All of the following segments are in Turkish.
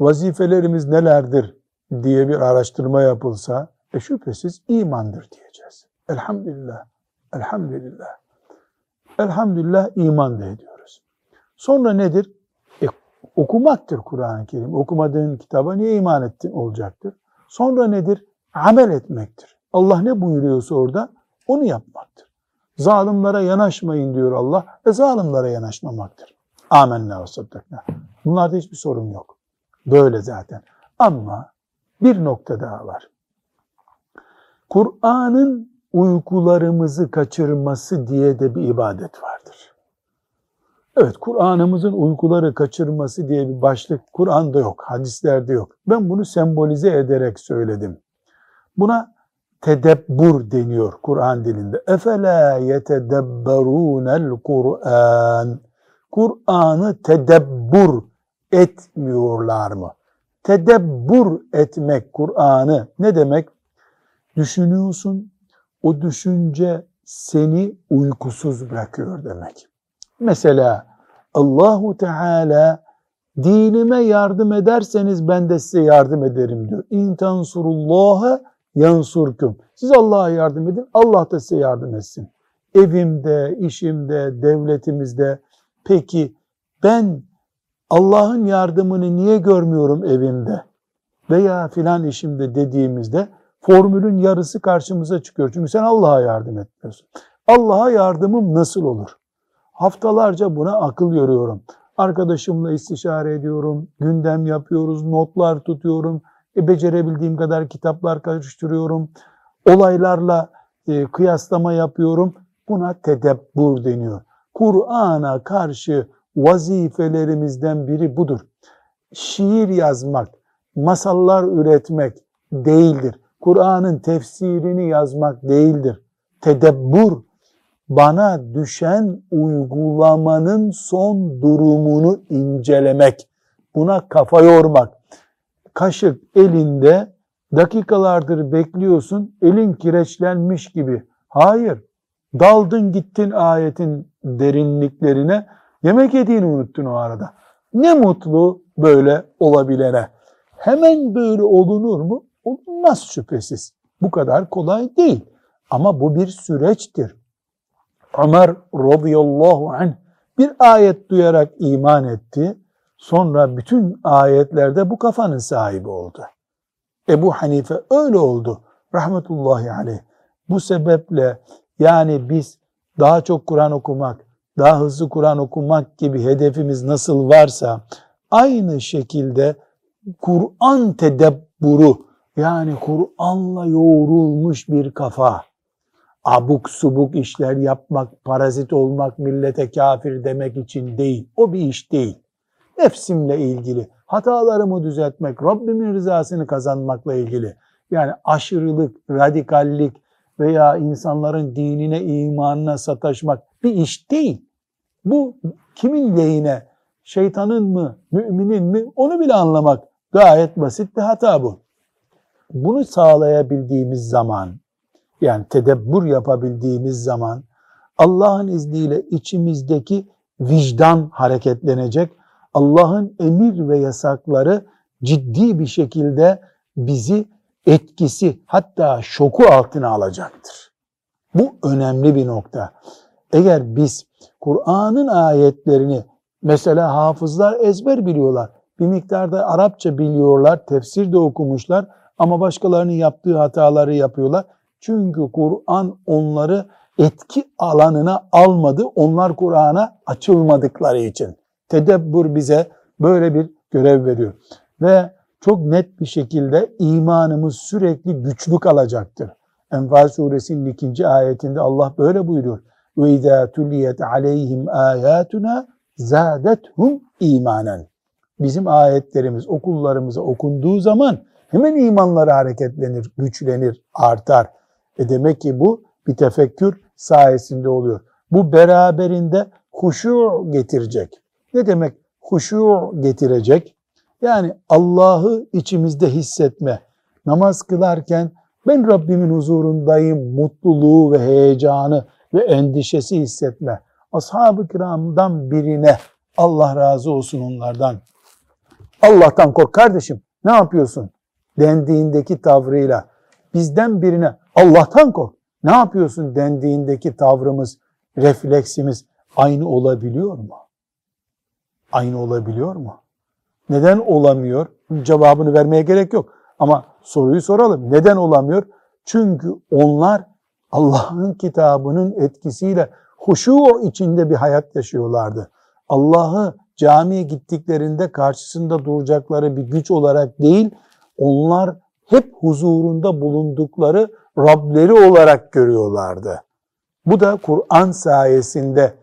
vazifelerimiz nelerdir diye bir araştırma yapılsa, e şüphesiz imandır diyeceğiz. Elhamdülillah, elhamdülillah. Elhamdülillah iman da ediyoruz. Sonra nedir? E, okumaktır Kur'an-ı Kerim. Okumadığın kitaba niye iman ettin olacaktır. Sonra nedir? Amel etmektir. Allah ne buyuruyorsa orada onu yapmaktır. Zalimlere yanaşmayın diyor Allah. E zalimlere yanaşmamaktır. Amenna ve saddakna. Bunlarda hiçbir sorun yok. Böyle zaten. Ama bir nokta daha var. Kur'an'ın uykularımızı kaçırması diye de bir ibadet vardır. Evet, Kur'an'ımızın uykuları kaçırması diye bir başlık Kur'an'da yok, hadislerde yok. Ben bunu sembolize ederek söyledim. Buna tedebbur deniyor Kur'an dilinde. Efela yetedebberunel Kur'an. Kur'an'ı tedebbur etmiyorlar mı? Tedebbur etmek Kur'an'ı ne demek? Düşünüyorsun, o düşünce seni uykusuz bırakıyor demek. Mesela Allahu Teala dinime yardım ederseniz ben de size yardım ederim diyor. İn tansurullaha yansurkum. Siz Allah'a yardım edin, Allah da size yardım etsin. Evimde, işimde, devletimizde. Peki ben Allah'ın yardımını niye görmüyorum evimde veya filan işimde dediğimizde formülün yarısı karşımıza çıkıyor. Çünkü sen Allah'a yardım etmiyorsun. Allah'a yardımım nasıl olur? Haftalarca buna akıl yoruyorum. Arkadaşımla istişare ediyorum, gündem yapıyoruz, notlar tutuyorum, e, becerebildiğim kadar kitaplar karıştırıyorum, olaylarla e, kıyaslama yapıyorum. Buna tedebbur deniyor. Kur'an'a karşı vazifelerimizden biri budur. Şiir yazmak, masallar üretmek değildir. Kur'an'ın tefsirini yazmak değildir. Tedebbur, bana düşen uygulamanın son durumunu incelemek, buna kafa yormak. Kaşık elinde dakikalardır bekliyorsun, elin kireçlenmiş gibi. Hayır, daldın gittin ayetin derinliklerine, yemek yediğini unuttun o arada. Ne mutlu böyle olabilene. Hemen böyle olunur mu? Olmaz şüphesiz. Bu kadar kolay değil. Ama bu bir süreçtir. Ömer radıyallahu anh bir ayet duyarak iman etti. Sonra bütün ayetlerde bu kafanın sahibi oldu. Ebu Hanife öyle oldu. Rahmetullahi aleyh. Bu sebeple yani biz daha çok Kur'an okumak, daha hızlı Kur'an okumak gibi hedefimiz nasıl varsa aynı şekilde Kur'an tedebburu yani Kur'an'la yoğrulmuş bir kafa, abuk subuk işler yapmak, parazit olmak, millete kafir demek için değil. O bir iş değil. Nefsimle ilgili, hatalarımı düzeltmek, Rabbimin rızasını kazanmakla ilgili. Yani aşırılık, radikallik veya insanların dinine, imanına sataşmak bir iş değil. Bu kimin lehine? Şeytanın mı, müminin mi? Onu bile anlamak gayet basit bir hata bu. Bunu sağlayabildiğimiz zaman, yani tedebbür yapabildiğimiz zaman Allah'ın izniyle içimizdeki vicdan hareketlenecek. Allah'ın emir ve yasakları ciddi bir şekilde bizi etkisi hatta şoku altına alacaktır. Bu önemli bir nokta. Eğer biz Kur'an'ın ayetlerini mesela hafızlar ezber biliyorlar. Bir miktarda Arapça biliyorlar, tefsir de okumuşlar ama başkalarının yaptığı hataları yapıyorlar. Çünkü Kur'an onları etki alanına almadı. Onlar Kur'an'a açılmadıkları için. Tedebbür bize böyle bir görev veriyor. Ve çok net bir şekilde imanımız sürekli güçlük alacaktır. Enfal suresinin ikinci ayetinde Allah böyle buyuruyor. Ve izâ tuliyet aleyhim âyâtuna zâdethum imanen. bizim ayetlerimiz okullarımıza okunduğu zaman hemen imanları hareketlenir, güçlenir, artar. E demek ki bu bir tefekkür sayesinde oluyor. Bu beraberinde huşu getirecek. Ne demek huşu getirecek? Yani Allah'ı içimizde hissetme. Namaz kılarken ben Rabbimin huzurundayım mutluluğu ve heyecanı ve endişesi hissetme. Ashab-ı kiramdan birine Allah razı olsun onlardan. Allah'tan kork kardeşim ne yapıyorsun? Dendiğindeki tavrıyla bizden birine Allah'tan kork. Ne yapıyorsun dendiğindeki tavrımız, refleksimiz aynı olabiliyor mu? Aynı olabiliyor mu? Neden olamıyor? Cevabını vermeye gerek yok. Ama soruyu soralım. Neden olamıyor? Çünkü onlar Allah'ın kitabının etkisiyle huşu içinde bir hayat yaşıyorlardı. Allah'ı camiye gittiklerinde karşısında duracakları bir güç olarak değil, onlar hep huzurunda bulundukları Rableri olarak görüyorlardı. Bu da Kur'an sayesinde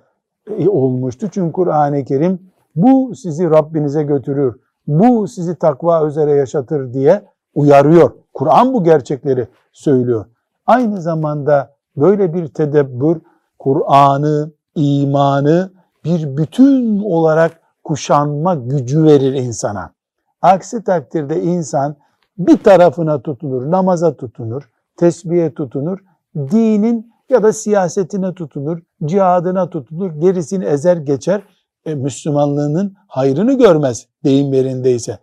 e, olmuştu. Çünkü Kur'an-ı Kerim bu sizi Rabbinize götürür, bu sizi takva üzere yaşatır diye uyarıyor. Kur'an bu gerçekleri söylüyor. Aynı zamanda böyle bir tedebbür Kur'an'ı, imanı bir bütün olarak kuşanma gücü verir insana. Aksi takdirde insan bir tarafına tutunur, namaza tutunur, tesbihe tutunur, dinin ya da siyasetine tutunur, cihadına tutunur, gerisini ezer geçer. E, Müslümanlığının hayrını görmez deyim yerindeyse.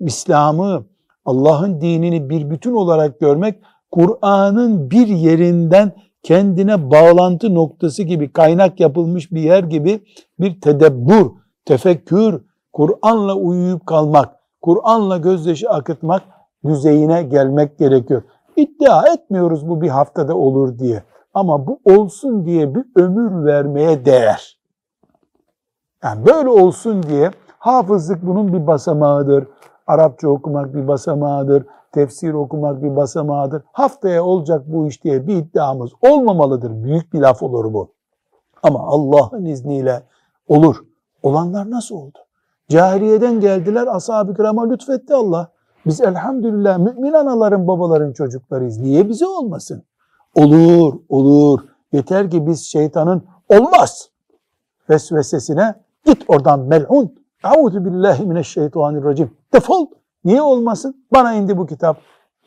İslam'ı, Allah'ın dinini bir bütün olarak görmek, Kur'an'ın bir yerinden kendine bağlantı noktası gibi, kaynak yapılmış bir yer gibi bir tedebbür, tefekkür, Kur'an'la uyuyup kalmak, Kur'an'la gözyaşı akıtmak düzeyine gelmek gerekiyor. İddia etmiyoruz bu bir haftada olur diye. Ama bu olsun diye bir ömür vermeye değer. Yani böyle olsun diye hafızlık bunun bir basamağıdır. Arapça okumak bir basamağıdır. Tefsir okumak bir basamağıdır. Haftaya olacak bu iş diye bir iddiamız olmamalıdır. Büyük bir laf olur bu. Ama Allah'ın izniyle olur. Olanlar nasıl oldu? Cahiliyeden geldiler, ashab-ı kirama lütfetti Allah. Biz elhamdülillah mümin anaların, babaların çocuklarıyız. Niye bize olmasın? Olur, olur. Yeter ki biz şeytanın olmaz vesvesesine git oradan melhun. Euzu billahi. Defol. Niye olmasın? Bana indi bu kitap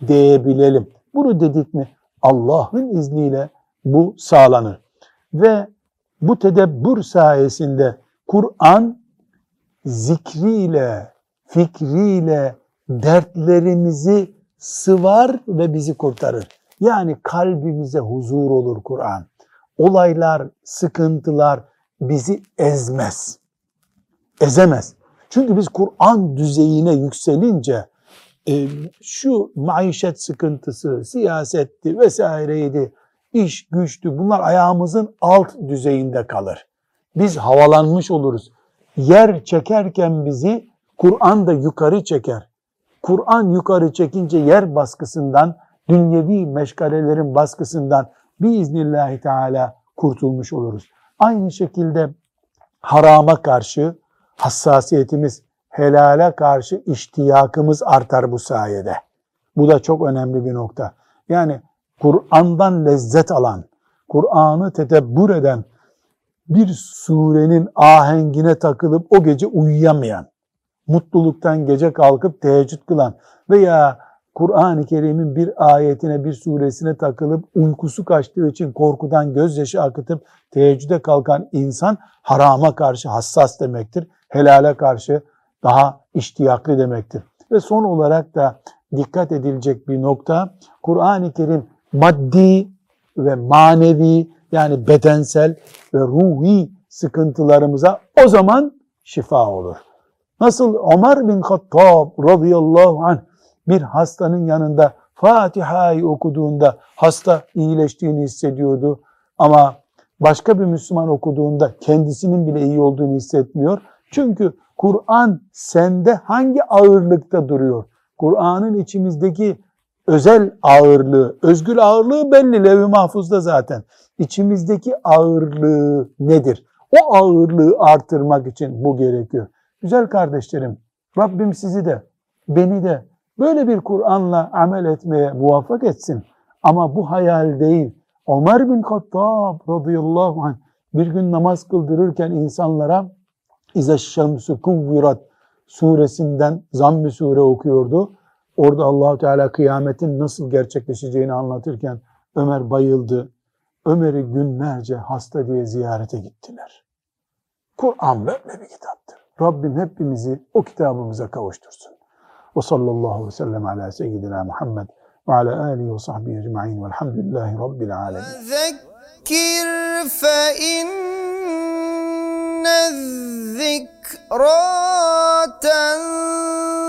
diyebilelim. Bunu dedik mi Allah'ın izniyle bu sağlanır. Ve bu tedebbür sayesinde Kur'an zikriyle, fikriyle dertlerimizi sıvar ve bizi kurtarır. Yani kalbimize huzur olur Kur'an. Olaylar, sıkıntılar bizi ezmez. Ezemez. Çünkü biz Kur'an düzeyine yükselince e, şu maişet sıkıntısı, siyasetti vesaireydi, iş güçtü bunlar ayağımızın alt düzeyinde kalır. Biz havalanmış oluruz. Yer çekerken bizi Kur'an da yukarı çeker. Kur'an yukarı çekince yer baskısından, dünyevi meşgalelerin baskısından biiznillahü teala kurtulmuş oluruz. Aynı şekilde harama karşı hassasiyetimiz, helale karşı iştiyakımız artar bu sayede. Bu da çok önemli bir nokta. Yani Kur'an'dan lezzet alan, Kur'an'ı tedebbür eden, bir surenin ahengine takılıp o gece uyuyamayan, mutluluktan gece kalkıp teheccüd kılan veya Kur'an-ı Kerim'in bir ayetine, bir suresine takılıp uykusu kaçtığı için korkudan gözyaşı akıtıp teheccüde kalkan insan harama karşı hassas demektir. Helale karşı daha iştiyaklı demektir. Ve son olarak da dikkat edilecek bir nokta Kur'an-ı Kerim maddi ve manevi yani bedensel ve ruhi sıkıntılarımıza o zaman şifa olur. Nasıl Ömer bin Hattab radıyallahu anh bir hastanın yanında Fatiha'yı okuduğunda hasta iyileştiğini hissediyordu ama başka bir Müslüman okuduğunda kendisinin bile iyi olduğunu hissetmiyor. Çünkü Kur'an sende hangi ağırlıkta duruyor? Kur'an'ın içimizdeki özel ağırlığı, özgül ağırlığı belli levh-i mahfuzda zaten. İçimizdeki ağırlığı nedir? O ağırlığı artırmak için bu gerekiyor. Güzel kardeşlerim, Rabbim sizi de, beni de böyle bir Kur'an'la amel etmeye muvaffak etsin. Ama bu hayal değil. Ömer bin Hattab radıyallahu anh bir gün namaz kıldırırken insanlara İze şemsu kuvvirat suresinden zamm-ı sure okuyordu. Orada Allahu Teala kıyametin nasıl gerçekleşeceğini anlatırken Ömer bayıldı. Ömer'i günlerce hasta diye ziyarete gittiler. Kur'an böyle bir kitaptır. Rabbim hepimizi o kitabımıza kavuştursun. Ve sallallahu aleyhi ve sellem ala seyyidina Muhammed ve ala alihi ve sahbihi ecma'in velhamdülillahi rabbil alemin. Zekir fe in الذكرى تنسى